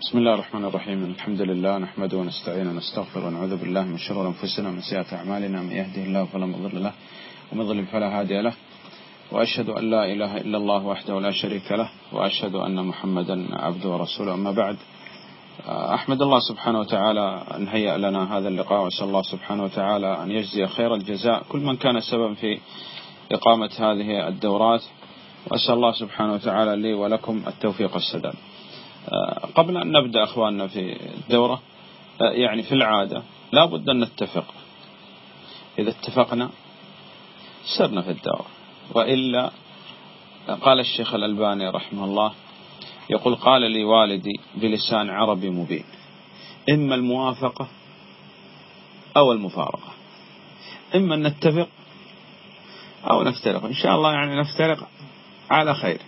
بسم الله الرحمن الرحيم. الحمد لله نحمده ونستعين ونستغفر ونعوذ بالله من شرور أنفسنا ومن سيئات أعمالنا. من يهده الله فلا مضل له ومن ضلل فلا هادي له. وأشهد أن لا إله إلا الله وحده لا شريك له. وأشهد أن محمدا عبده ورسوله. أما بعد أحمد الله سبحانه وتعالى أن هيأ لنا هذا اللقاء. وأسأل الله سبحانه وتعالى أن يجزي خير الجزاء. كل من كان سببا في إقامة هذه الدورات. وأسأل الله سبحانه وتعالى لي ولكم التوفيق والسداد. قبل أن نبدأ أخواننا في الدورة يعني في العادة لا بد أن نتفق. إذا اتفقنا سرنا في الدورة. وإلا قال الشيخ الألباني رحمه الله يقول قال لي والدي بلسان عربي مبين إما الموافقة أو المفارقة. إما أن نتفق أو نفترق. إن شاء الله يعني نفترق. على خير.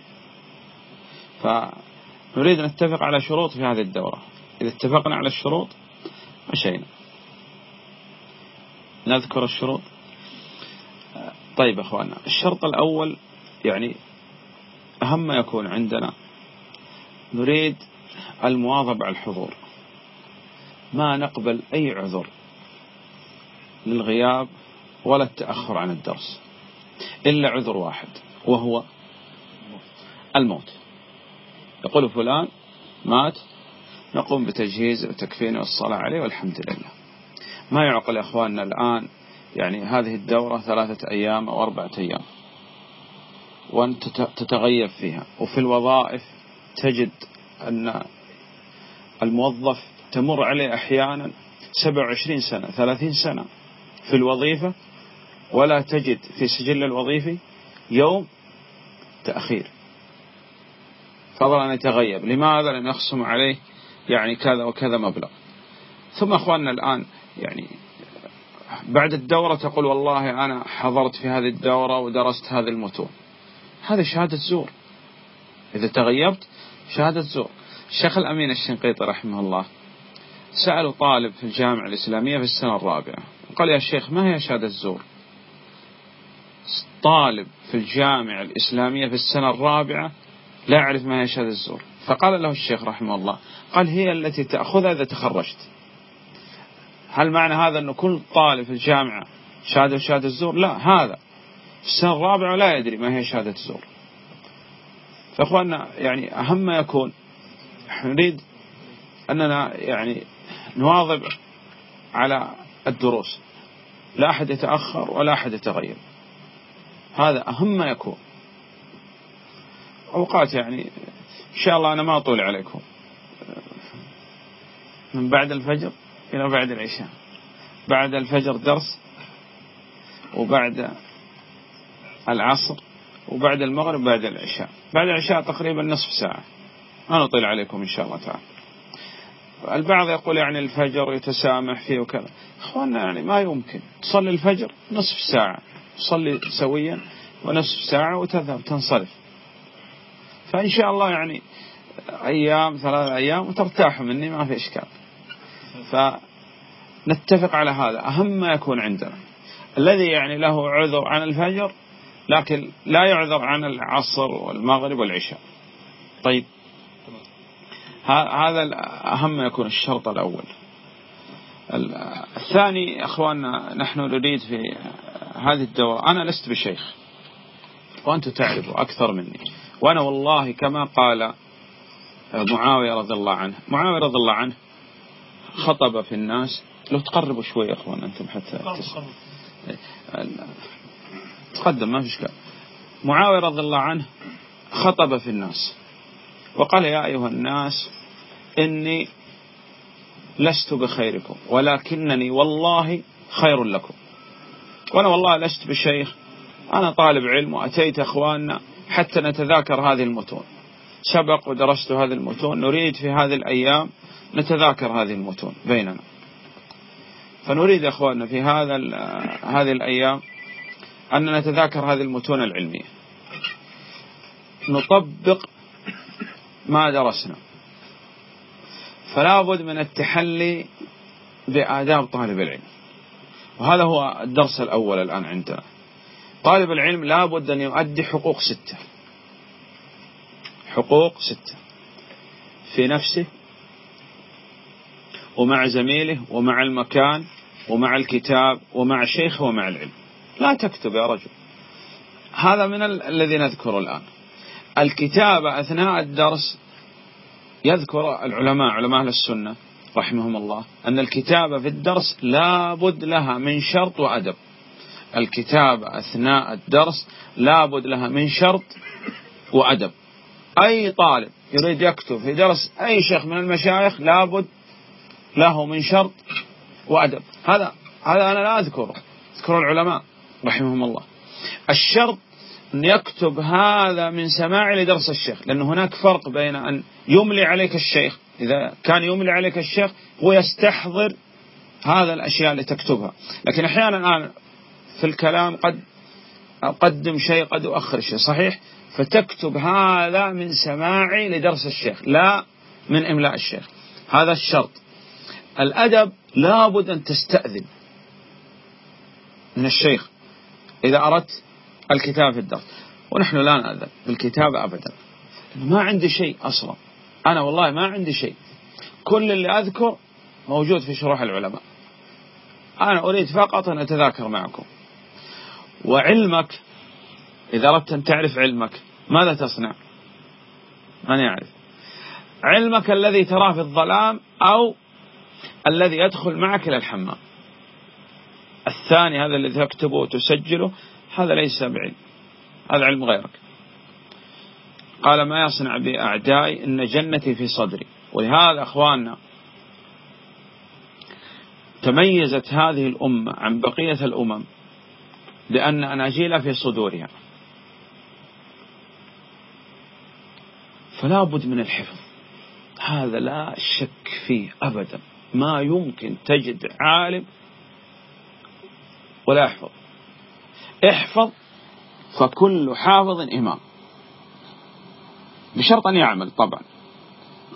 فنريد أن نتفق على شروط في هذه الدورة. إذا اتفقنا على الشروط مشينا. نذكر الشروط. طيب أخوانا الشرط الأول يعني أهم ما يكون عندنا. نريد المواظبة على الحضور. ما نقبل أي عذر للغياب ولا التأخر عن الدرس. إلا عذر واحد وهو الموت. يقول فلان مات نقوم بتجهيز وتكفينه والصلاة عليه والحمد لله. ما يعقل أخواننا الآن يعني هذه الدورة ثلاثة أيام أو أربعة أيام. وأنت تتغيب فيها. وفي الوظائف تجد أن الموظف تمر عليه أحيانا 27 سنة 30 سنة في الوظيفة ولا تجد في سجل الوظيفي يوم تأخير. فضلا أن يتغيب. لماذا لم يخصم عليه يعني كذا وكذا مبلغ؟ ثم أخواننا الآن يعني بعد الدورة تقول والله أنا حضرت في هذه الدورة ودرست هذه المتون هذه شهادة زور. إذا تغيبت شهادة زور. الشيخ الأمين الشنقيطي رحمه الله سألوا طالب في الجامعة الإسلامية في السنة الرابعة. وقال يا شيخ ما هي شهادة زور؟ طالب في الجامعة الإسلامية في السنة الرابعة لا يعرف ما هي شهادة الزور. فقال له الشيخ رحمه الله قال هي التي تأخذها إذا تخرجت. هل معنى هذا أن كل طالب في الجامعة شهادة شهادة الزور؟ لا هذا. في السنة الرابعة لا يدري ما هي شهادة الزور. فأخواننا يعني أهم ما يكون نريد أننا يعني نواظب على الدروس. لا أحد يتأخر ولا أحد يتغير. هذا أهم ما يكون. أوقات يعني إن شاء الله أنا ما أطول عليكم. من بعد الفجر إلى بعد العشاء. بعد الفجر درس وبعد العصر وبعد المغرب بعد العشاء. بعد العشاء تقريبا نصف ساعة. ما نطيل عليكم إن شاء الله تعالى. البعض يقول يعني الفجر يتسامح فيه وكذا. أخواننا يعني ما يمكن. تصلي الفجر نصف ساعة. تصلي سويا ونصف ساعة وتذهب تنصرف. فإن شاء الله يعني أيام ثلاث أيام وترتاح مني ما في إشكال. فنتفق على هذا. أهم ما يكون عندنا. الذي يعني له عذر عن الفجر لكن لا يعذر عن العصر والمغرب والعشاء. طيب. هذا أهم ما يكون الشرط الأول. الثاني أخواننا نحن نريد في هذه الدورة أنا لست بشيخ وأنتم تعرفوا أكثر مني. وأنا والله كما قال معاوية رضي الله عنه. معاوية رضي الله عنه خطب في الناس. لو تقربوا شوي يا أخوان أنتم حتى تقدم ما في إشكال معاوية رضي الله عنه خطب في الناس وقال يا أيها الناس إني لست بخيركم ولكنني والله خير لكم. وأنا والله لست بشيخ أنا طالب علم وأتيت أخواننا حتى نتذاكر هذه المتون. سبق ودرست هذه المتون نريد في هذه الأيام نتذاكر هذه المتون بيننا. فنريد أخواننا في هذا هذه الأيام أن نتذاكر هذه المتون العلمية. نطبق ما درسنا. فلا بد من التحلي بآداب طالب العلم. وهذا هو الدرس الأول الآن عندنا طالب العلم لا بد أن يؤدي حقوق ستة. حقوق ستة. في نفسه ومع زميله ومع المكان ومع الكتاب ومع الشيخ ومع العلم. لا تكتب يا رجل. هذا من الذي نذكره الآن. الكتابة أثناء الدرس يذكر العلماء علماء أهل السنة رحمهم الله أن الكتابة في الدرس لابد لها من شرط وأدب الكتابة أثناء الدرس لابد لها من شرط وأدب. أي طالب يريد يكتب في درس أي شيخ من المشايخ لابد له من شرط وأدب. هذا هذا أنا لا أذكره أذكر العلماء رحمهم الله. الشرط أن يكتب هذا من سماع لدرس الشيخ لأن هناك فرق بين أن يملي عليك الشيخ إذا كان يملي عليك الشيخ هو يستحضر هذا الأشياء اللي تكتبها. لكن أحيانا الآن في الكلام قد أقدم شيء قد أؤخر شيء صحيح؟ فتكتب هذا من سماعي لدرس الشيخ لا من إملاء الشيخ. هذا الشرط. الأدب لابد أن تستأذن. من الشيخ إذا أردت الكتابة في الدرس. ونحن لا نأذن بالكتابة أبدا. ما عندي شيء أصلا. أنا والله ما عندي شيء. كل اللي أذكر موجود في شروح العلماء. أنا أريد فقط أن أتذاكر معكم. وعلمك إذا أردت أن تعرف علمك ماذا تصنع؟ من يعرف؟ علمك الذي تراه في الظلام أو الذي يدخل معك إلى الحمام. الثاني هذا الذي تكتبه وتسجله هذا ليس بعلم هذا علم غيرك. قال ما يصنع بأعدائي إن جنتي في صدري. ولهذا أخواننا تميزت هذه الأمة عن بقية الأمم بأن أناجيل في صدورها. فلا بد من الحفظ. هذا لا شك فيه أبدا. ما يمكن تجد عالم ولا يحفظ. احفظ فكل حافظ إمام. بشرط أن يعمل طبعا.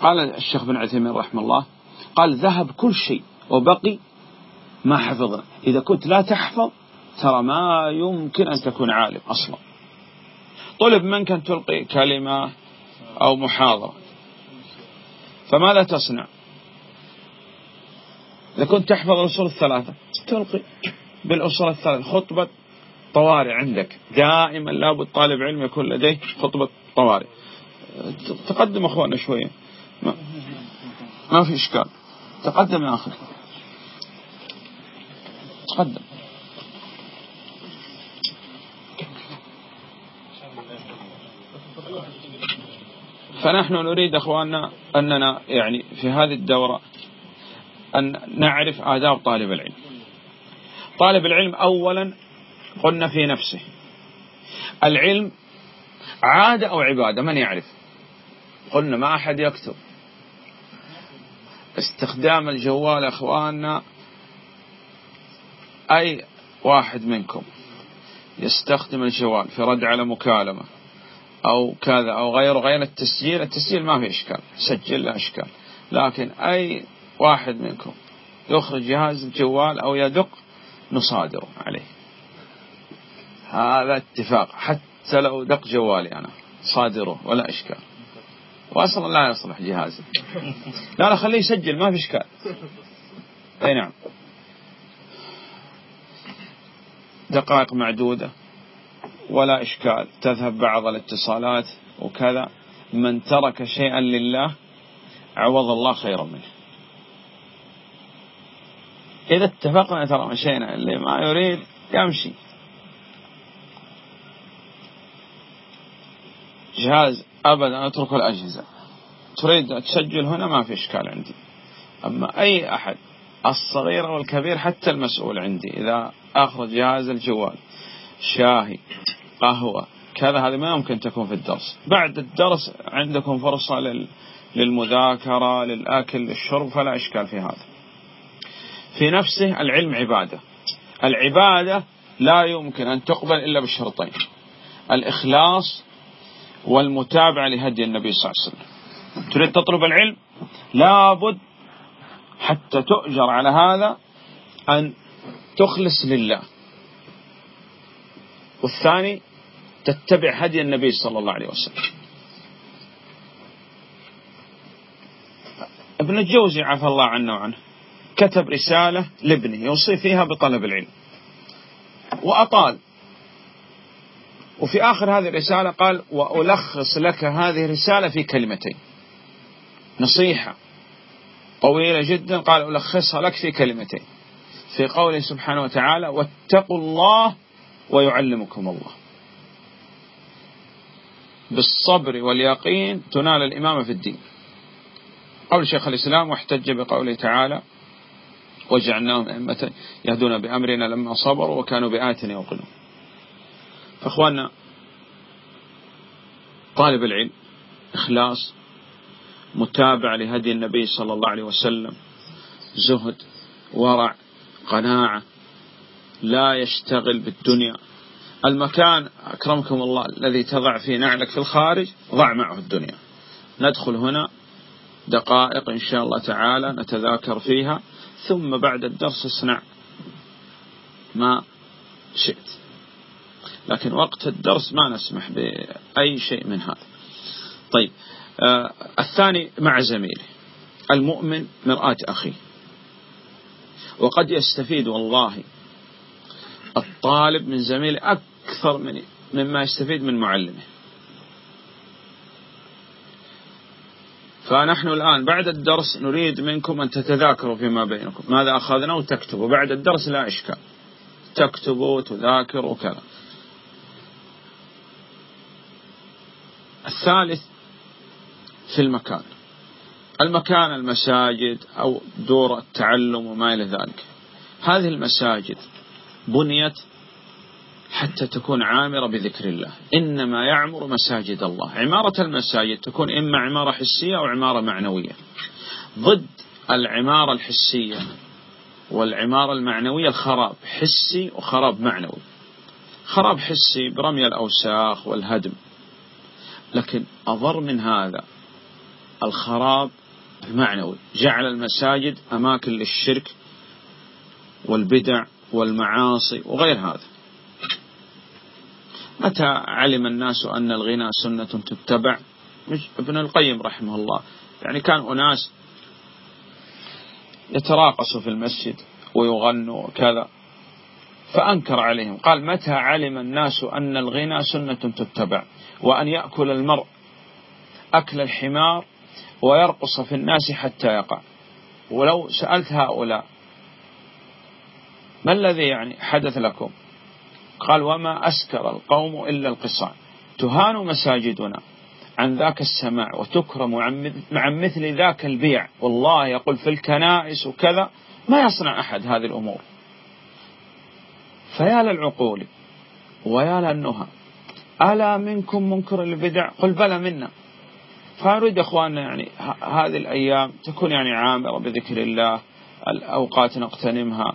قال الشيخ بن عثيمين رحمه الله قال ذهب كل شيء وبقي ما حفظنا إذا كنت لا تحفظ ترى ما يمكن أن تكون عالم أصلا. طلب منك أن تلقي كلمة أو محاضرة. فماذا تصنع؟ إذا كنت تحفظ الأصول الثلاثة. تلقي بالأصول الثلاثة. خطبة طوارئ عندك. دائما لابد طالب علم يكون لديه خطبة طوارئ. تقدم أخوانا شوية. ما, ما في إشكال. تقدم يا أخي. تقدم. فنحن نريد أخواننا أننا يعني في هذه الدورة أن نعرف آداب طالب العلم. طالب العلم أولا قلنا في نفسه. العلم عادة أو عبادة من يعرف؟ قلنا ما أحد يكتب. استخدام الجوال أخواننا أي واحد منكم يستخدم الجوال في رد على مكالمة أو كذا أو غيره غير التسجيل التسجيل ما في إشكال سجل له إشكال. لكن أي واحد منكم يخرج جهاز الجوال أو يدق نصادره عليه. هذا اتفاق. حتى لو دق جوالي أنا صادره ولا إشكال. وأصلا لا يصلح جهازي. لا لا خليه يسجل ما في إشكال. أي نعم. دقائق معدودة. ولا إشكال. تذهب بعض الاتصالات وكذا. من ترك شيئا لله عوض الله خيرا منه. إذا اتفقنا ترى مشينا اللي ما يريد يمشي. جهاز أبدا أترك الأجهزة. تريد تسجل هنا؟ ما في إشكال عندي. أما أي أحد الصغير والكبير حتى المسؤول عندي إذا أخرج جهاز الجوال شاهي قهوة. كذا هذه ما يمكن تكون في الدرس. بعد الدرس عندكم فرصة للمذاكرة للأكل للشرب فلا إشكال في هذا. في نفسه العلم عبادة. العبادة لا يمكن أن تقبل إلا بالشرطين. الإخلاص والمتابعة لهدي النبي صلى الله عليه وسلم. تريد تطلب العلم؟ لابد حتى تؤجر على هذا أن تخلص لله. والثاني تتبع هدي النبي صلى الله عليه وسلم. ابن الجوزي عفى الله عنه وعنه كتب رسالة لابنه يوصي فيها بطلب العلم. وأطال. وفي آخر هذه الرسالة قال وألخص لك هذه الرسالة في كلمتين. نصيحة طويلة جدا قال ألخصها لك في كلمتين. في قوله سبحانه وتعالى واتقوا الله ويعلمكم الله. بالصبر واليقين تنال الإمامة في الدين. قول شيخ الإسلام واحتج بقوله تعالى وجعلناهم أئمة يهدون بأمرنا لما صبروا وكانوا بآياتنا يوقنون. فأخواننا طالب العلم إخلاص متابع لهدي النبي صلى الله عليه وسلم زهد ورع قناعة لا يشتغل بالدنيا. المكان أكرمكم الله الذي تضع فيه نعلك في الخارج ضع معه الدنيا. ندخل هنا دقائق إن شاء الله تعالى نتذاكر فيها ثم بعد الدرس اصنع ما شئت. لكن وقت الدرس ما نسمح بأي شيء من هذا. طيب آه الثاني مع زميله المؤمن مرآة أخيه. وقد يستفيد والله الطالب من زميله أكثر من مما يستفيد من معلمه. فنحن الآن بعد الدرس نريد منكم أن تتذاكروا فيما بينكم. ماذا أخذنا؟ وتكتبوا. بعد الدرس لا إشكال. تكتبوا تذاكروا كذا الثالث في المكان. المكان المساجد أو دور التعلم وما إلى ذلك. هذه المساجد بنيت حتى تكون عامرة بذكر الله. إنما يعمر مساجد الله. عمارة المساجد تكون إما عمارة حسية أو عمارة معنوية. ضد العمارة الحسية والعمارة المعنوية الخراب. حسي وخراب معنوي. خراب حسي برمي الأوساخ والهدم. لكن أضر من هذا الخراب المعنوي جعل المساجد أماكن للشرك والبدع والمعاصي وغير هذا. متى علم الناس أن الغنى سنة تتبع؟ ابن القيم رحمه الله. يعني كان أناس يتراقصوا في المسجد ويغنوا كذا فأنكر عليهم. قال متى علم الناس أن الغنى سنة تتبع؟ وأن يأكل المرء أكل الحمار ويرقص في الناس حتى يقع. ولو سألت هؤلاء ما الذي يعني حدث لكم؟ قال وما أسكر القوم إلا القصان تهان مساجدنا عن ذاك السماع وتكرم عن مثل ذاك البيع. والله يقول في الكنائس وكذا ما يصنع أحد هذه الأمور. فيا للعقول ويا للنهى. ألا منكم منكر البدع؟ قل بلى منا. فأريد أخواننا يعني هذه الأيام تكون يعني عامرة بذكر الله الأوقات نقتنمها.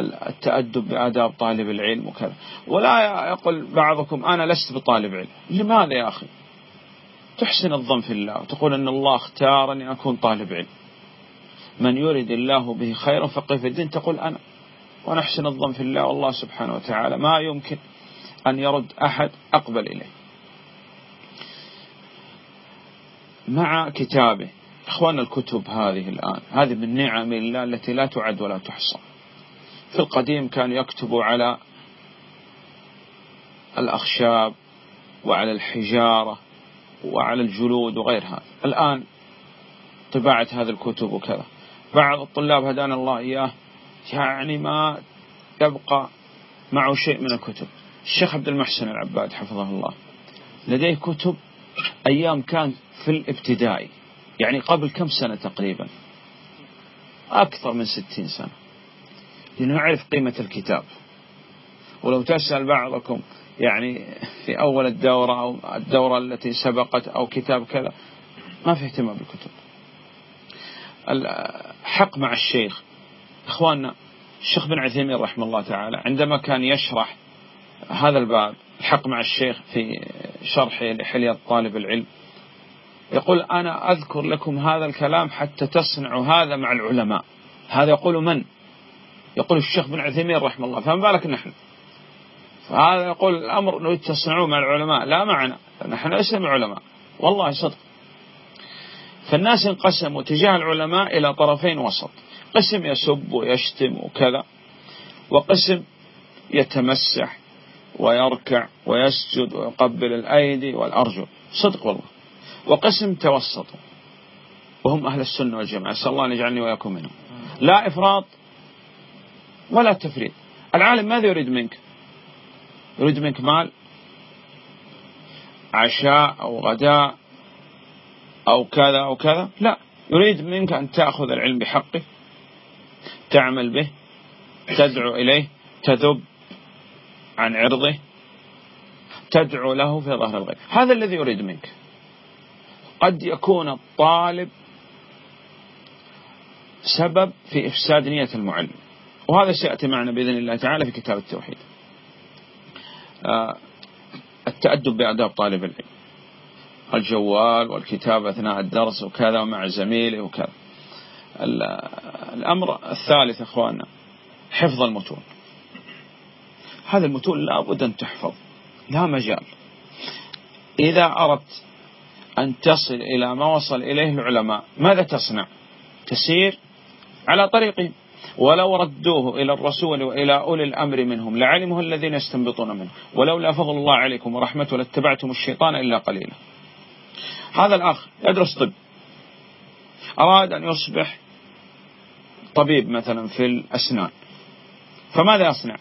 التأدب بآداب طالب العلم وكذا. ولا يقول بعضكم أنا لست بطالب علم. لماذا يا أخي؟ تحسن الظن في الله وتقول أن الله اختارني أكون طالب علم. من يريد الله به خيرا فقه في الدين تقول أنا. ونحسن الظن في الله والله سبحانه وتعالى ما يمكن أن يرد أحد أقبل إليه. مع كتابه. إخوان الكتب هذه الآن. هذه من نعم الله التي لا تعد ولا تحصى. في القديم كان يكتب على الأخشاب وعلى الحجارة وعلى الجلود وغير هذا الآن طباعة هذه الكتب وكذا. بعض الطلاب هدانا الله إياه يعني ما يبقى معه شيء من الكتب. الشيخ عبد المحسن العباد حفظه الله. لديه كتب أيام كان في الابتدائي يعني قبل كم سنة تقريبا؟ أكثر من ستين سنة. لنعرف قيمة الكتاب. ولو تسأل بعضكم يعني في أول الدورة أو الدورة التي سبقت أو كتاب كذا ما في اهتمام بالكتب. الحق مع الشيخ. إخواننا الشيخ بن عثيمين رحمه الله تعالى عندما كان يشرح هذا الباب الحق مع الشيخ في شرحه لحلية طالب العلم يقول أنا أذكر لكم هذا الكلام حتى تصنعوا هذا مع العلماء. هذا يقول من؟ يقول الشيخ بن عثيمين رحمه الله فما بالك نحن؟ فهذا يقول الأمر نريد تصنعوه مع العلماء لا معنا نحن لسنا علماء والله صدق. فالناس انقسموا تجاه العلماء إلى طرفين وسط قسم يسب ويشتم وكذا وقسم يتمسح ويركع ويسجد ويقبل الأيدي والأرجل صدق والله. وقسم توسطوا وهم أهل السنة والجماعة أسأل الله أن يجعلني وإياكم منهم. لا إفراط ولا تفريط. العالم ماذا يريد منك؟ يريد منك مال عشاء أو غداء أو كذا أو كذا. لا يريد منك أن تأخذ العلم بحقه تعمل به تدعو إليه تذب عن عرضه تدعو له في ظهر الغيب. هذا الذي يريد منك. قد يكون الطالب سبب في إفساد نية المعلم. وهذا سيأتي معنا بإذن الله تعالى في كتاب التوحيد. آه، التأدب بآداب طالب العلم. الجوال والكتابة أثناء الدرس وكذا ومع زميله وكذا. الأمر الثالث أخواننا حفظ المتون. هذه المتون لابد أن تحفظ لا مجال. إذا أردت أن تصل إلى ما وصل إليه العلماء ماذا تصنع؟ تسير على طريقهم. ولو ردوه إلى الرسول وإلى أولي الأمر منهم لعلمه الذين يستنبطون منه. ولولا فضل الله عليكم ورحمته لاتبعتم الشيطان إلا قليلا. هذا الأخ يدرس طب. أراد أن يصبح طبيب مثلا في الأسنان. فماذا يصنع؟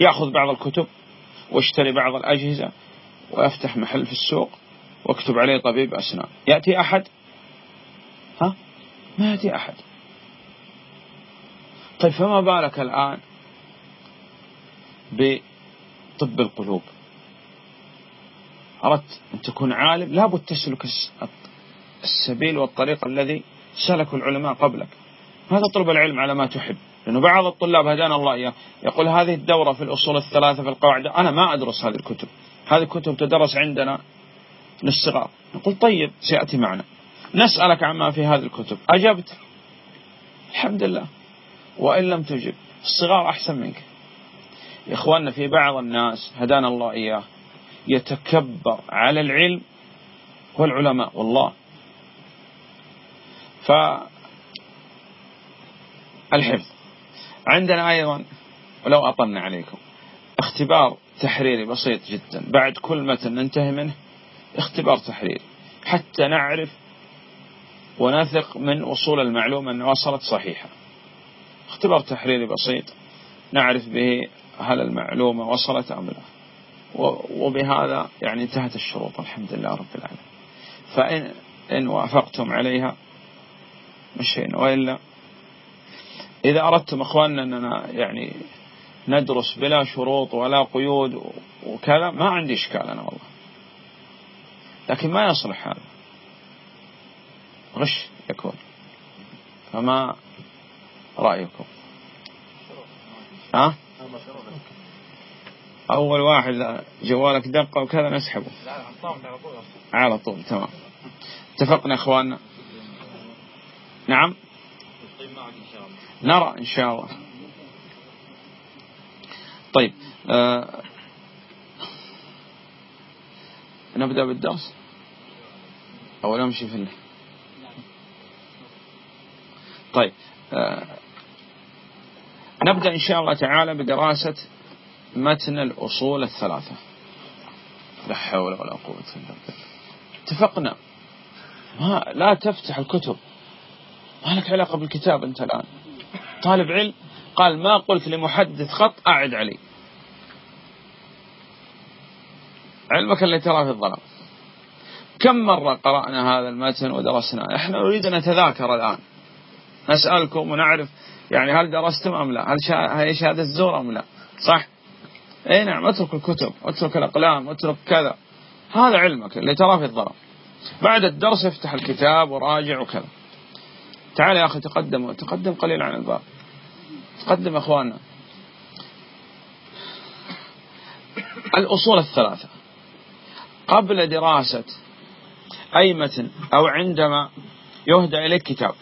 يأخذ بعض الكتب واشتري بعض الأجهزة ويفتح محل في السوق واكتب عليه طبيب أسنان. يأتي أحد؟ ها؟ ما يأتي أحد. طيب فما بالك الآن بطب القلوب؟ أردت أن تكون عالم لابد تسلك السبيل والطريق الذي سلكه العلماء قبلك. ما تطلب العلم على ما تحب؟ لأنه بعض الطلاب هدانا الله إياه. يقول هذه الدورة في الأصول الثلاثة في القواعد. أنا ما أدرس هذه الكتب. هذه الكتب تدرس عندنا للصغار. نقول طيب سيأتي معنا. نسألك عما في هذه الكتب. أجبت. الحمد لله. وإن لم تجب. الصغار أحسن منك. يا إخواننا في بعض الناس هدانا الله إياه يتكبر على العلم والعلماء والله. فالحفظ عندنا أيضا ولو أطلنا عليكم اختبار تحريري بسيط جدا. بعد كل متن ننتهي منه اختبار تحريري. حتى نعرف ونثق من وصول المعلومة أن وصلت صحيحة. اختبار تحريري بسيط. نعرف به هل المعلومة وصلت أم لا. وبهذا يعني انتهت الشروط الحمد لله رب العالمين. فإن إن وافقتم عليها مشينا. وإلا إذا أردتم أخواننا أننا يعني ندرس بلا شروط ولا قيود وكذا ما عندي إشكال أنا والله. لكن ما يصلح هذا. غش يكون. فما رأيكم. ها؟ أول واحد جوالك دقة وكذا نسحبه. على طول تمام. اتفقنا إخواننا؟ نعم؟ نرى إن شاء الله. طيب آه نبدأ بالدرس؟ أو نمشي في طيب آه نبدأ إن شاء الله تعالى بدراسة متن الأصول الثلاثة. لا حول ولا قوة إلا بالله. اتفقنا؟ ما لا تفتح الكتب. ما لك علاقة بالكتاب أنت الآن؟ طالب علم قال ما قلت لمحدث خط أعد علي. علمك اللي ترى في الظلام كم مرة قرأنا هذا المتن ودرسنا؟ إحنا نريد أن نتذاكر الآن. نسألكم ونعرف يعني هل درستم أم لا؟ هل هي شهادة الزور أم لا؟ صح؟ إي نعم اترك الكتب اترك الأقلام اترك كذا. هذا علمك اللي تراه في الظلام بعد الدرس افتح الكتاب وراجع وكذا. تعال يا أخي تقدم تقدم قليل عن الباب تقدم أخواننا. الأصول الثلاثة. قبل دراسة أي متن أو عندما يهدى إليك كتاب.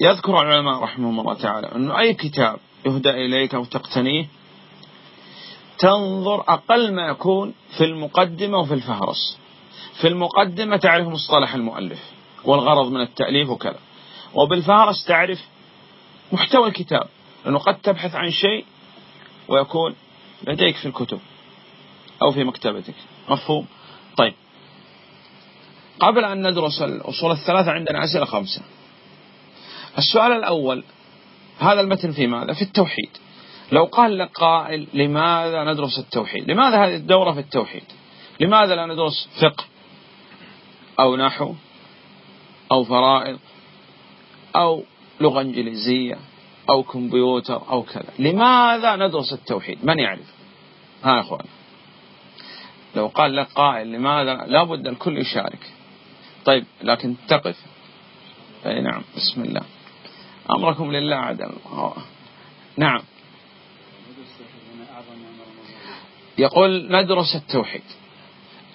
يذكر العلماء رحمهم الله تعالى أنه أي كتاب يهدى إليك أو تقتنيه تنظر أقل ما يكون في المقدمة وفي الفهرس. في المقدمة تعرف مصطلح المؤلف والغرض من التأليف وكذا. وبالفهرس تعرف محتوى الكتاب لأنه قد تبحث عن شيء ويكون لديك في الكتب أو في مكتبتك. مفهوم؟ طيب. قبل أن ندرس الأصول الثلاثة عندنا أسئلة خمسة. السؤال الأول هذا المتن في ماذا؟ في التوحيد. لو قال لك قائل لماذا ندرس التوحيد؟ لماذا هذه الدورة في التوحيد؟ لماذا لا ندرس فقه أو نحو أو فرائض أو لغة إنجليزية أو كمبيوتر أو كذا؟ لماذا ندرس التوحيد؟ من يعرف؟ ها أخوان. لو قال لك قائل لماذا؟ لابد الكل يشارك. طيب لكن تقف. أي نعم بسم الله. أمركم لله عدل. نعم. يقول ندرس التوحيد.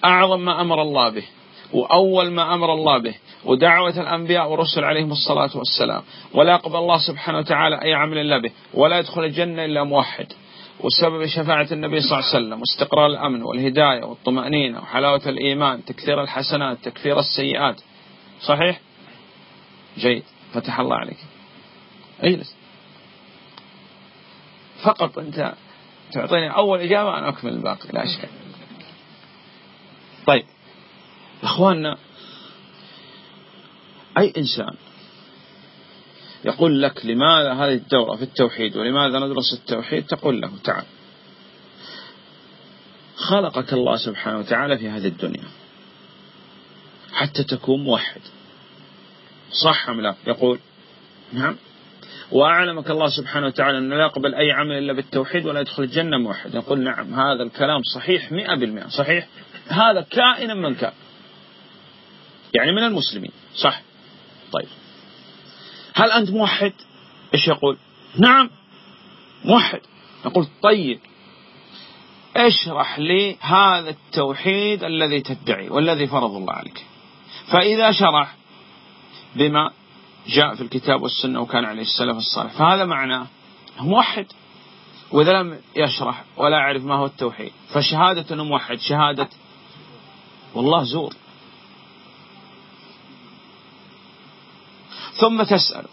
أعظم ما أمر الله به وأول ما أمر الله به ودعوة الأنبياء والرسل عليهم الصلاة والسلام. ولا يقبل الله سبحانه وتعالى أي عمل إلا به ولا يدخل الجنة إلا موحد. وسبب شفاعة النبي صلى الله عليه وسلم واستقرار الأمن والهداية والطمأنينة وحلاوة الإيمان تكثير الحسنات تكثير السيئات. صحيح؟ جيد. فتح الله عليك. اجلس. فقط أنت تعطيني أول إجابة أنا أكمل الباقي لا أشكال طيب. إخواننا أي إنسان يقول لك لماذا هذه الدورة في التوحيد ولماذا ندرس التوحيد؟ تقول له تعال خلقك الله سبحانه وتعالى في هذه الدنيا حتى تكون موحد. صح أم لا؟ يقول نعم. وأعلمك الله سبحانه وتعالى أنه لا يقبل أي عمل إلا بالتوحيد ولا يدخل الجنة موحد. يقول نعم هذا الكلام صحيح مئة بالمئة. صحيح؟ هذا كائنا من كان يعني من المسلمين. صح. طيب. هل أنت موحد؟ إيش يقول؟ نعم موحد. يقول طيب. اشرح لي هذا التوحيد الذي تدعي والذي فرض الله عليك. فإذا شرح بما جاء في الكتاب والسنة وكان عليه السلف الصالح فهذا معناه موحد وإذا لم يشرح ولا يعرف ما هو التوحيد فشهادة أنه موحد شهادة والله زور. ثم تسأل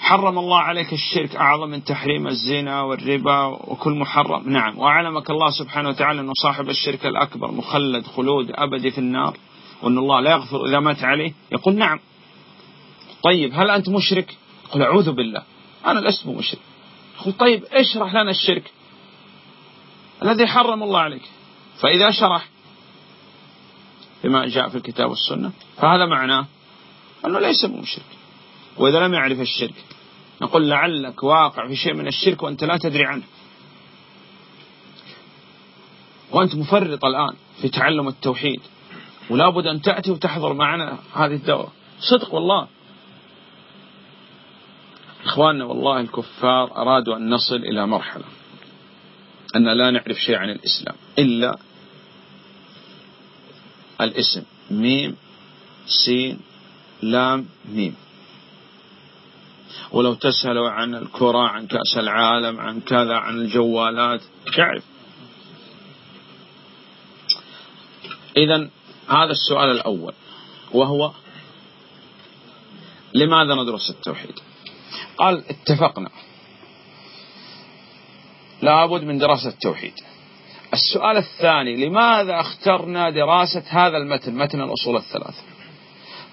حرم الله عليك الشرك أعظم من تحريم الزنا والربا وكل محرم؟ نعم. وأعلمك الله سبحانه وتعالى أنه صاحب الشرك الأكبر مخلد خلود أبدي في النار. وأن الله لا يغفر إذا مات عليه؟ يقول نعم. طيب هل أنت مشرك؟ يقول أعوذ بالله. أنا لست مشرك. يقول طيب اشرح لنا الشرك الذي حرم الله عليك. فإذا شرح بما جاء في الكتاب والسنة فهذا معناه أنه ليس بمشرك وإذا لم يعرف الشرك نقول لعلك واقع في شيء من الشرك وأنت لا تدري عنه. وأنت مفرط الآن في تعلم التوحيد. ولا بد أن تأتي وتحضر معنا هذه الدورة. صدق والله. إخواننا والله الكفار أرادوا أن نصل إلى مرحلة أن لا نعرف شيء عن الإسلام إلا الاسم. ميم سين لام ميم. ولو تسألوا عن الكرة عن كأس العالم عن كذا عن الجوالات تعرف. إذا هذا السؤال الأول وهو لماذا ندرس التوحيد؟ قال اتفقنا. لابد من دراسة التوحيد. السؤال الثاني لماذا اخترنا دراسة هذا المتن متن الأصول الثلاثة؟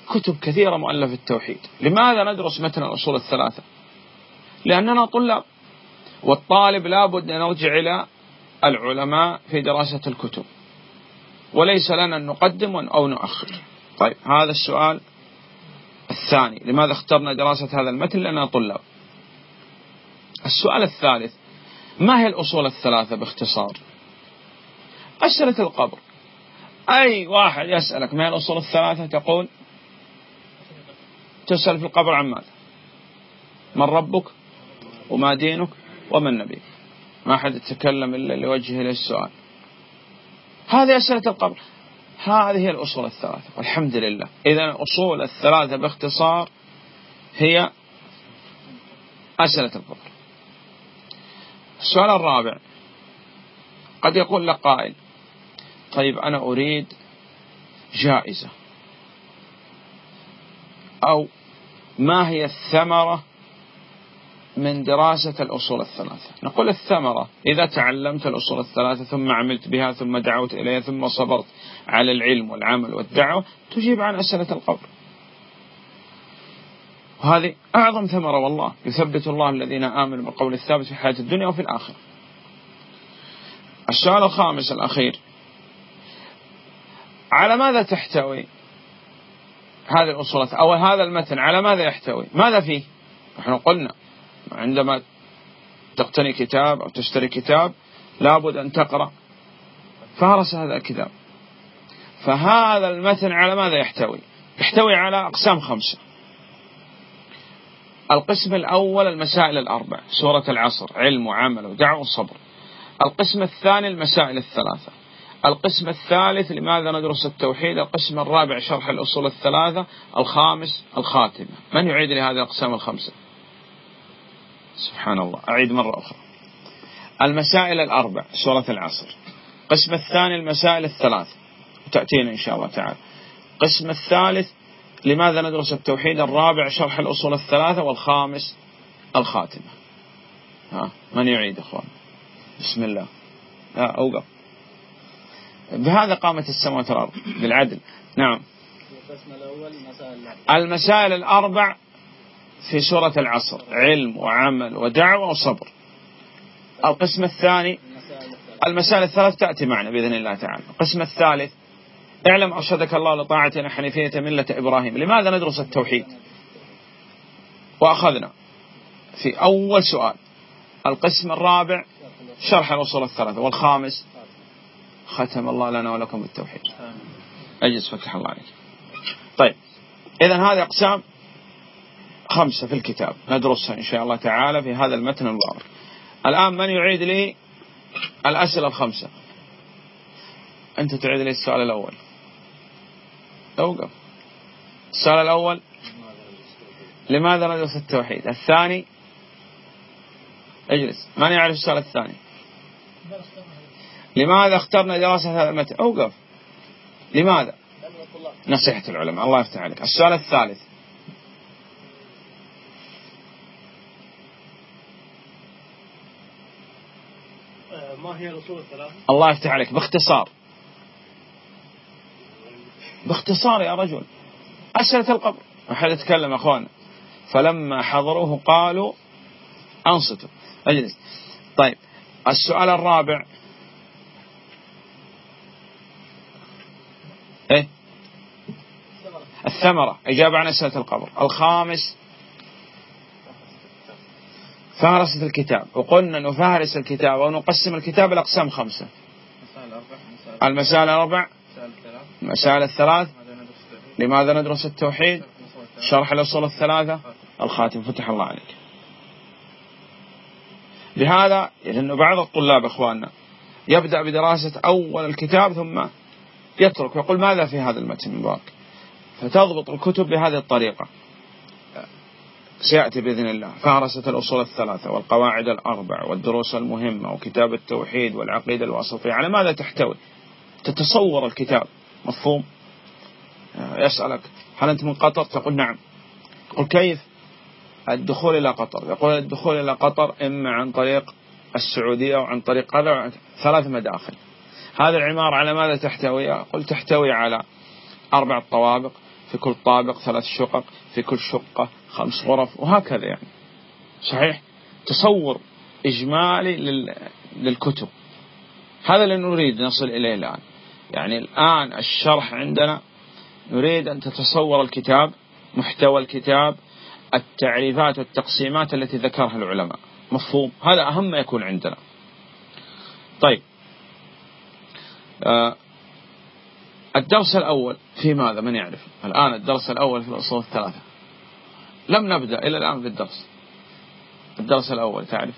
كتب كثيرة مؤلفة التوحيد. لماذا ندرس متن الأصول الثلاثة؟ لأننا طلاب والطالب لابد أن يرجع إلى العلماء في دراسة الكتب. وليس لنا أن نقدم أو نؤخر. طيب هذا السؤال الثاني. لماذا اخترنا دراسة هذا المتن؟ لأننا طلاب. السؤال الثالث ما هي الأصول الثلاثة باختصار؟ أسئلة القبر. أي واحد يسألك ما هي الأصول الثلاثة؟ تقول تسأل في القبر عن ماذا؟ من ربك وما دينك ومن نبيك. ما أحد يتكلم إلا لوجه له السؤال هذه أسئلة القبر. هذه هي الأصول الثلاثة. والحمد لله. إذا الأصول الثلاثة باختصار هي أسئلة القبر. السؤال الرابع. قد يقول لك قائل طيب أنا أريد جائزة. أو ما هي الثمرة من دراسة الأصول الثلاثة. نقول الثمرة. إذا تعلمت الأصول الثلاثة ثم عملت بها ثم دعوت إليها ثم صبرت على العلم والعمل والدعوة تجيب عن أسئلة القبر وهذه أعظم ثمرة والله. يثبت الله الذين آمنوا بالقول الثابت في الحياة الدنيا وفي الآخرة. السؤال الخامس الأخير. على ماذا تحتوي هذه الأصول أو هذا المتن؟ على ماذا يحتوي؟ ماذا فيه؟ نحن قلنا. عندما تقتني كتاب أو تشتري كتاب لابد أن تقرأ. فهرس هذا الكتاب. فهذا المتن على ماذا يحتوي؟ يحتوي على أقسام خمسة. القسم الأول المسائل الأربع سورة العصر علم وعمل ودعوة وصبر. القسم الثاني المسائل الثلاثة. القسم الثالث لماذا ندرس التوحيد؟ القسم الرابع شرح الأصول الثلاثة. الخامس الخاتمة. من يعيد لي هذه الأقسام الخمسة؟ سبحان الله أعيد مرة أخرى. المسائل الأربع سورة العصر. القسم الثاني المسائل الثلاث. تأتينا إن شاء الله تعالى. القسم الثالث لماذا ندرس التوحيد الرابع شرح الأصول الثلاثة والخامس الخاتمة؟ ها من يعيد أخوان؟ بسم الله. لا أوقف. بهذا قامت السماوات والأرض بالعدل. نعم. القسم الأول المسائل الأربع في سورة العصر علم وعمل ودعوة وصبر. القسم الثاني المسائل الثلاث تأتي معنا بإذن الله تعالى. القسم الثالث اعلم أرشدك الله لطاعتنا حنيفية ملة إبراهيم. لماذا ندرس التوحيد؟ وأخذنا في أول سؤال القسم الرابع شرح الأصول الثلاثة. والخامس ختم الله لنا ولكم بالتوحيد. أجلس فتح الله عليك. طيب إذا هذه أقسام خمسة في الكتاب ندرسها إن شاء الله تعالى في هذا المتن المبارك الآن من يعيد لي الأسئلة الخمسة؟ أنت تعيد لي السؤال الأول. أوقف. السؤال الأول لماذا ندرس التوحيد؟ الثاني اجلس. من يعرف السؤال الثاني؟ لماذا اخترنا دراسة هذا المتن؟ أوقف. لماذا؟ نصيحة العلماء الله يفتح عليك. السؤال الثالث ما الله يفتح عليك. باختصار. باختصار يا رجل. أسئلة القبر. أحد يتكلم أخوانا فلما حضروه قالوا أنصتوا. أجلس. طيب. السؤال الرابع. إيه؟ الثمرة. إجابة عن أسئلة القبر. الخامس. فهرسة الكتاب. وقلنا نفهرس الكتاب أو نقسم الكتاب إلى أقسام خمسة المسائل الأربع المسائل الثلاث. لماذا ندرس التوحيد؟ شرح الأصول الثلاثة. الخاتم. فتح الله عليك. لهذا لأنه بعض الطلاب إخواننا يبدأ بدراسة أول الكتاب ثم يترك. يقول ماذا في هذا المتن المبارك؟ فتضبط الكتب بهذه الطريقة. سيأتي بإذن الله. فهرسة الأصول الثلاثة والقواعد الأربع والدروس المهمة وكتاب التوحيد والعقيدة الوسطية على ماذا تحتوي؟ تتصور الكتاب مفهوم؟ يسألك هل أنت من قطر؟ تقول نعم. تقول كيف؟ الدخول إلى قطر. يقول الدخول إلى قطر إما عن طريق السعودية وعن طريق قطر ثلاث مداخل. هذه العمارة على ماذا تحتوي؟ قل تحتوي على أربع طوابق. في كل طابق ثلاث شقق في كل شقة خمس غرف وهكذا يعني. صحيح؟ تصور إجمالي للكتب. هذا اللي نريد نصل إليه الآن. يعني الآن الشرح عندنا نريد أن تتصور الكتاب محتوى الكتاب التعريفات والتقسيمات التي ذكرها العلماء. مفهوم؟ هذا أهم ما يكون عندنا. طيب. آه الدرس الأول في ماذا؟ من يعرف؟ الآن الدرس الأول في الأصول الثلاثة. لم نبدأ إلى الآن بالدرس الدرس الأول تعرف؟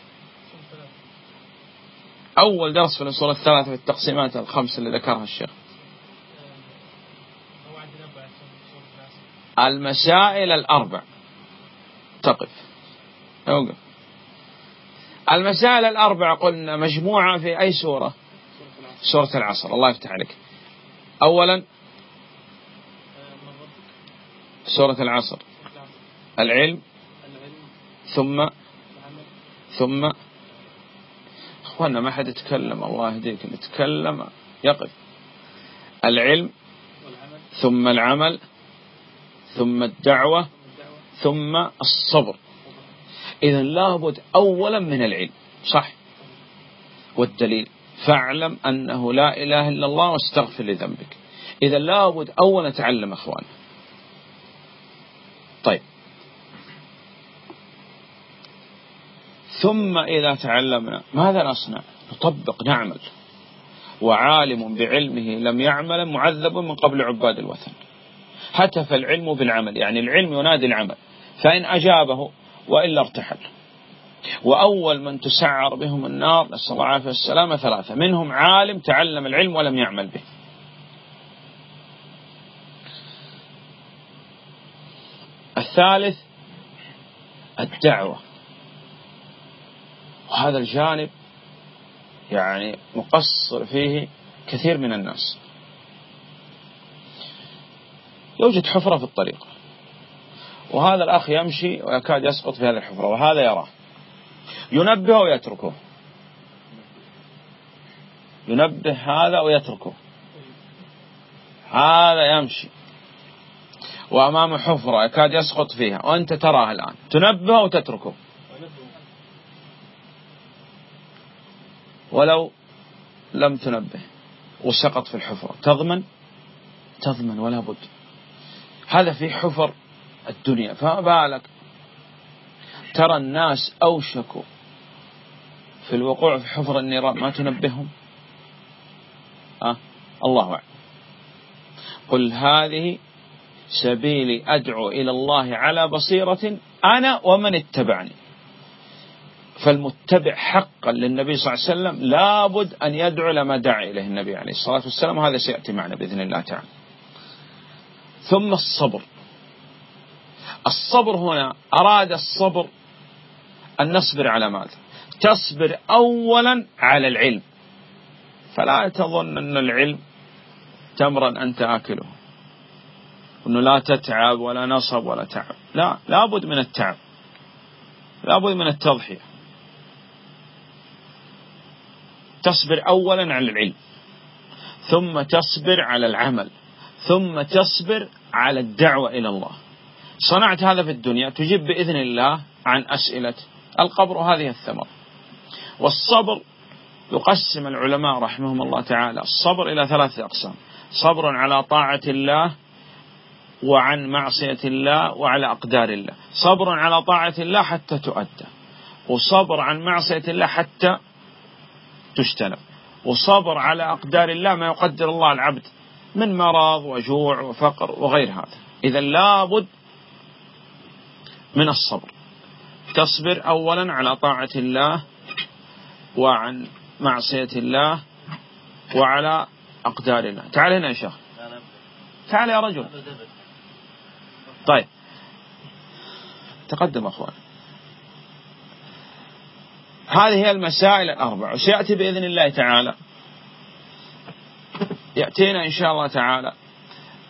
أول درس في الأصول الثلاثة في التقسيمات الخمس اللي ذكرها الشيخ. المسائل الأربع. تقف. أوقف. المسائل الأربع قلنا مجموعة في أي سورة؟ سورة العصر. الله يفتح عليك. أولا آه، سورة العصر. نعم. العلم. ثم ثم أخوانا ما حد يتكلم الله يهديك. نتكلم يقف. العلم. ثم العمل. ثم الدعوة. ثم الصبر. إذا لابد أولا من العلم صح. والدليل. فاعلم أنه لا إله إلا الله واستغفر لذنبك. إذا لابد أولا تعلم أخوان. طيب. ثم إذا تعلمنا ماذا نصنع؟ نطبق نعمل. وعالم بعلمه لم يعمل معذب من قبل عباد الوثن. هتف العلم بالعمل يعني العلم ينادي العمل. فإن أجابه وإلا ارتحل وأول من تسعر بهم النار نسأل الله العافية والسلامة ثلاثة. منهم عالم تعلم العلم ولم يعمل به. الثالث الدعوة. وهذا الجانب يعني مقصر فيه كثير من الناس. يوجد حفرة في الطريق. وهذا الأخ يمشي ويكاد يسقط في هذه الحفرة وهذا يراه. ينبه ويتركه ينبه هذا ويتركه هذا يمشي. وأمامه حفرة يكاد يسقط فيها. وأنت تراه الآن. تنبه وتتركه ولو لم تنبه وسقط في الحفرة. تضمن؟ تضمن ولا بد. هذا في حفر الدنيا. فما بالك؟ ترى الناس أوشكوا في الوقوع في حفر النيران ما تنبههم؟ أه؟ الله أعلم. قل هذه سبيلي أدعو إلى الله على بصيرة أنا ومن اتبعني. فالمتبع حقا للنبي صلى الله عليه وسلم لابد أن يدعو لما دعا إليه النبي عليه الصلاة والسلام وهذا سيأتي معنا بإذن الله تعالى. ثم الصبر. الصبر هنا أراد الصبر أن نصبر على ماذا؟ تصبر أولا على العلم. فلا تظن أن العلم تمرا أنت آكله أنه لا تتعب ولا نصب ولا تعب. لا لابد من التعب. لابد من التضحية. تصبر أولا على العلم. ثم تصبر على العمل. ثم تصبر على الدعوة إلى الله. صنعت هذا في الدنيا. تجيب بإذن الله عن أسئلة القبر وهذه الثمر. والصبر يقسم العلماء رحمهم الله تعالى. الصبر إلى ثلاثة أقسام. صبر على طاعة الله وعن معصية الله وعلى أقدار الله. صبر على طاعة الله حتى تؤدى. وصبر عن معصية الله حتى تجتنب. وصبر على أقدار الله ما يقدر الله العبد من مرض وجوع وفقر وغير هذا. إذا لابد من الصبر. تصبر أولا على طاعة الله وعن معصية الله وعلى أقدار الله. تعال هنا يا شيخ. تعال يا رجل. طيب. تقدم أخوان. هذه هي المسائل الأربع وسيأتي بإذن الله تعالى. يأتينا إن شاء الله تعالى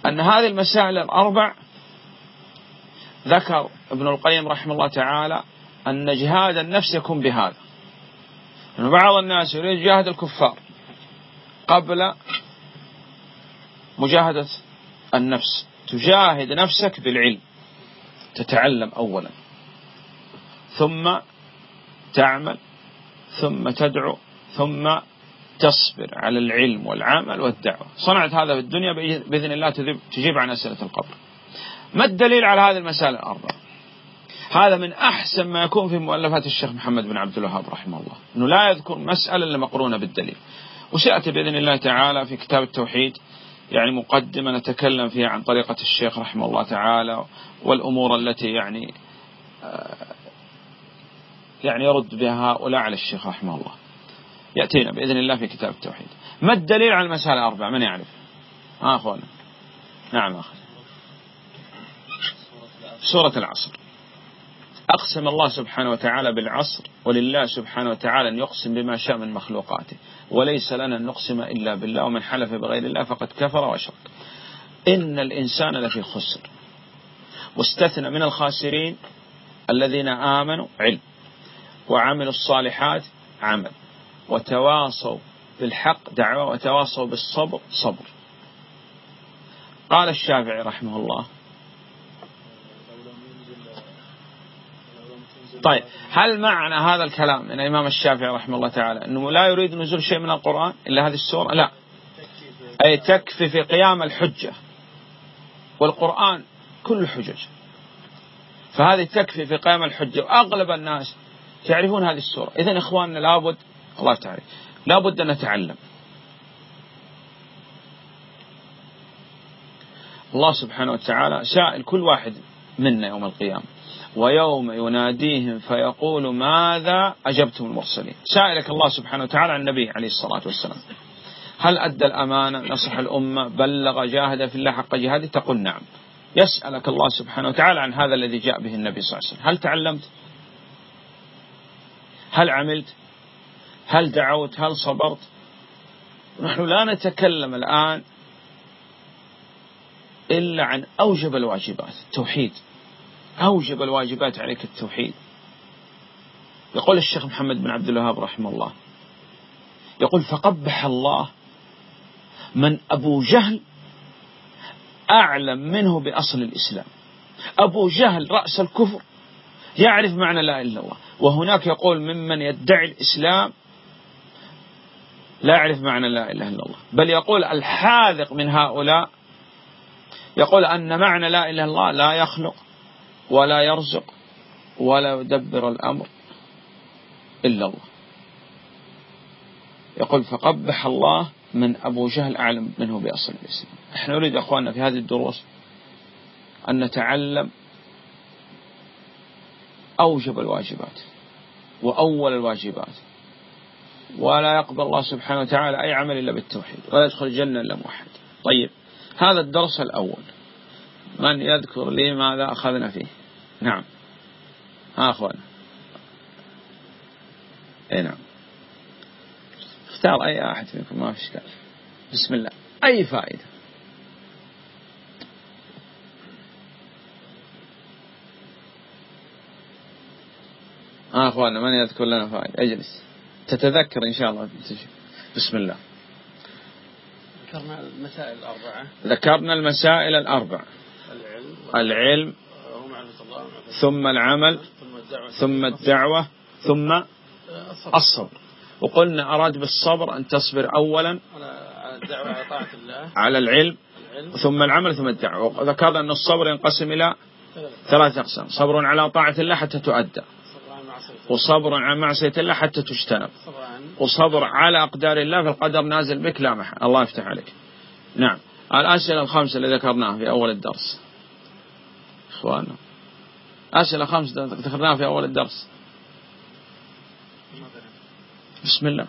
أن هذه المسائل الأربع ذكر ابن القيم رحمه الله تعالى أن جهاد النفس يكون بهذا. أن بعض الناس يريد يجاهد الكفار قبل مجاهدة النفس. تجاهد نفسك بالعلم. تتعلم أولا. ثم تعمل. ثم تدعو. ثم تصبر على العلم والعمل والدعوة. صنعت هذا في الدنيا بإذن الله تجيب عن أسئلة القبر. ما الدليل على هذه المسائل الأربع هذا من أحسن ما يكون في مؤلفات الشيخ محمد بن عبد الوهاب رحمه الله. أنه لا يذكر مسألة إلا مقرونة بالدليل. وسيأتي بإذن الله تعالى في كتاب التوحيد يعني مقدمة نتكلم فيها عن طريقة الشيخ رحمه الله تعالى والأمور التي يعني آه، يعني يرد بها هؤلاء على الشيخ رحمه الله. يأتينا بإذن الله في كتاب التوحيد. ما الدليل على المسألة الأربعة من يعرف؟ ها أخوانا نعم أخي. سورة العصر. أقسم الله سبحانه وتعالى بالعصر ولله سبحانه وتعالى أن يقسم بما شاء من مخلوقاته. وليس لنا أن نقسم إلا بالله ومن حلف بغير الله فقد كفر وشرك. إن الإنسان لفي خسر. واستثنى من الخاسرين الذين آمنوا علم وعملوا الصالحات عمل وتواصوا بالحق دعوة وتواصوا بالصبر صبر. قال الشافعي رحمه الله طيب هل معنى هذا الكلام من الإمام الشافعي رحمه الله تعالى أنه لا يريد نزول شيء من القرآن إلا هذه السورة؟ لا. أي تكفي في قيام الحجة. والقرآن كل حجج. فهذه تكفي في قيام الحجة. وأغلب الناس يعرفون هذه السورة. إذا إخواننا لابد الله تعالى لابد أن نتعلم. الله سبحانه وتعالى سائل كل واحد منا يوم القيامة. ويوم يناديهم فيقول ماذا أجبتم المرسلين؟ سائلك الله سبحانه وتعالى عن النبي عليه الصلاة والسلام. هل أدى الأمانة؟ نصح الأمة؟ بلغ جاهد في الله حق جهاده؟ تقول نعم. يسألك الله سبحانه وتعالى عن هذا الذي جاء به النبي صلى الله عليه وسلم. هل تعلمت؟ هل عملت؟ هل دعوت؟ هل صبرت؟ نحن لا نتكلم الآن إلا عن أوجب الواجبات التوحيد. أوجب الواجبات عليك التوحيد. يقول الشيخ محمد بن عبد الوهاب رحمه الله يقول فقبح الله من أبو جهل أعلم منه بأصل الإسلام. أبو جهل رأس الكفر يعرف معنى لا إله إلا الله. وهناك يقول ممن يدعي الإسلام لا يعرف معنى لا إله إلا الله. بل يقول الحاذق من هؤلاء يقول أن معنى لا إله إلا الله لا يخلق. ولا يرزق ولا يدبر الأمر إلا الله. يقول فقبح الله من أبو جهل أعلم منه بأصل الإسلام. إحنا نريد أخواننا في هذه الدروس أن نتعلم أوجب الواجبات وأول الواجبات. ولا يقبل الله سبحانه وتعالى أي عمل إلا بالتوحيد ولا يدخل الجنة إلا موحد طيب هذا الدرس الأول. من يذكر لي ماذا أخذنا فيه؟ نعم. ها أخوان. اي نعم. اختار أي أحد منكم ما في إشكال بسم الله. أي فائدة؟ ها أخوانا من يذكر لنا فائدة؟ أجلس. تتذكر إن شاء الله بسم الله. ذكرنا المسائل الأربعة. ذكرنا المسائل الأربع العلم. العلم. ثم العمل ثم الدعوة ثم الصبر. وقلنا أراد بالصبر أن تصبر أولا على العلم ثم العمل ثم الدعوة. وذكرنا أن الصبر ينقسم إلى ثلاثة ثلاث أقسام. صبر على طاعة الله حتى تؤدى. وصبر عن معصية الله حتى تجتنب. وصبر على أقدار الله فالقدر نازل بك لا محل الله يفتح عليك. نعم. الأسئلة الخمسة اللي ذكرناها في أول الدرس. إخواننا. أسئلة خمسة ذكرناها في أول الدرس. بسم الله.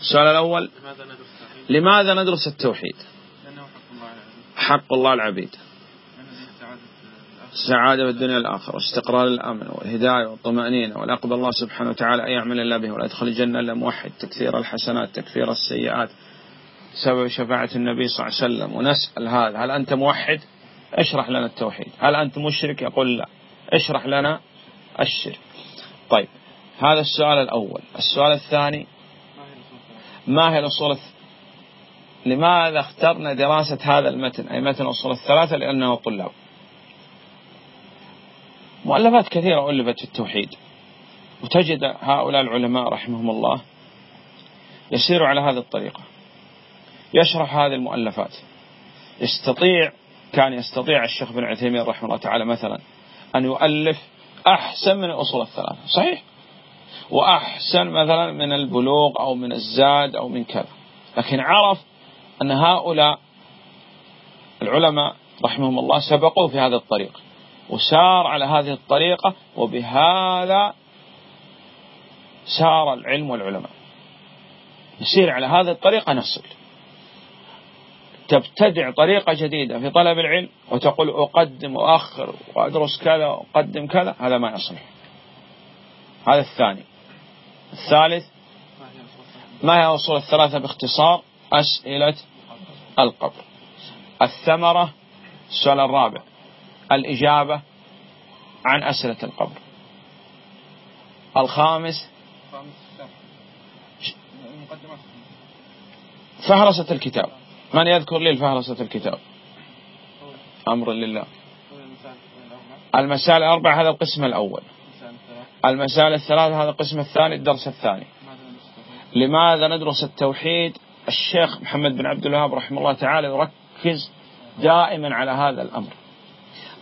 السؤال الأول لماذا ندرس التوحيد؟ حق الله العبيد. سعادة الآخرة في الدنيا والآخرة واستقرار الأمن والهداية والطمأنينة يقبل الله سبحانه وتعالى أن يعمل إلا به ولا يدخل الجنة إلا موحد. تكثير الحسنات تكثير السيئات. سبب شفاعة النبي صلى الله عليه وسلم ونسأل هذا. هل أنت موحد؟ اشرح لنا التوحيد. هل أنت مشرك؟ يقول لا. اشرح لنا الشرك. طيب هذا السؤال الأول. السؤال الثاني ما هي الأصول. لماذا اخترنا دراسة هذا المتن؟ أي متن الأصول الثلاثة؟ لأنه طلاب. مؤلفات كثيرة ألفت في التوحيد. وتجد هؤلاء العلماء رحمهم الله يسيروا على هذه الطريقة. يشرح هذه المؤلفات. يستطيع كان يستطيع الشيخ بن عثيمين رحمه الله تعالى مثلا أن يؤلف أحسن من الأصول الثلاثة صحيح؟ وأحسن مثلا من البلوغ أو من الزاد أو من كذا. لكن عرف أن هؤلاء العلماء رحمهم الله سبقوه في هذا الطريق وسار على هذه الطريقة وبهذا سار العلم والعلماء. نسير على هذه الطريقة نصل. تبتدع طريقة جديدة في طلب العلم وتقول أقدم وأخر وأدرس كذا وأقدم كذا هذا ما يصلح. هذا الثاني. الثالث ما هي أصول الثلاثة باختصار؟ أسئلة القبر. الثمرة السؤال الرابع. الإجابة عن أسئلة القبر. الخامس فهرسة الكتاب. من يذكر لي فهرسة الكتاب؟ أمر لله. المسائل الأربعة هذا القسم الأول. المسائل الثلاث المسائل الثلاثة هذا القسم الثاني الدرس الثاني. لماذا ندرس التوحيد؟ الشيخ محمد بن عبد الوهاب رحمه الله تعالى يركز دائما على هذا الأمر.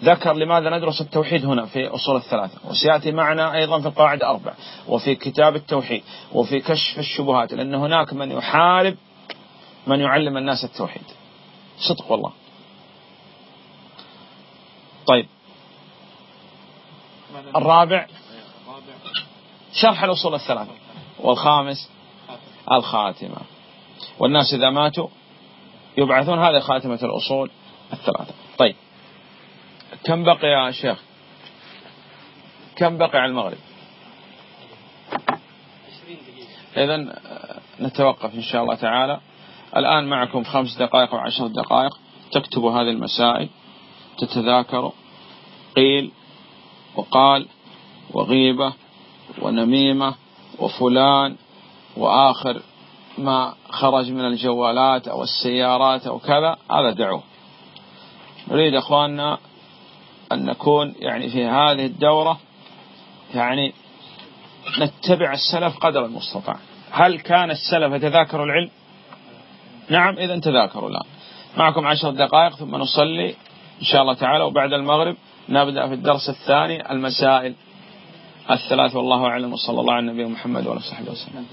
ذكر لماذا ندرس التوحيد هنا في أصول الثلاثة. وسيأتي معنا أيضا في القواعد الأربع وفي كتاب التوحيد وفي كشف الشبهات لأن هناك من يحارب من يعلم الناس التوحيد. صدق والله. طيب. الرابع. شرح الأصول الثلاثة. والخامس. خاتم الخاتمة. والناس إذا ماتوا يبعثون هذه خاتمة الأصول الثلاثة. طيب. كم بقي يا شيخ؟ كم بقي على المغرب؟ إذا نتوقف إن شاء الله تعالى. الآن معكم خمس دقائق وعشر دقائق تكتبوا هذه المسائل تتذاكروا قيل وقال وغيبة ونميمة وفلان وآخر ما خرج من الجوالات أو السيارات أو كذا هذا دعوة. نريد أخواننا أن نكون يعني في هذه الدورة يعني نتبع السلف قدر المستطاع. هل كان السلف يتذاكر العلم؟ نعم إذا تذاكروا الآن. معكم عشر دقائق ثم نصلي إن شاء الله تعالى وبعد المغرب نبدأ في الدرس الثاني المسائل الثلاث والله أعلم وصلى الله على النبي محمد وعلى آله وصحبه وسلم.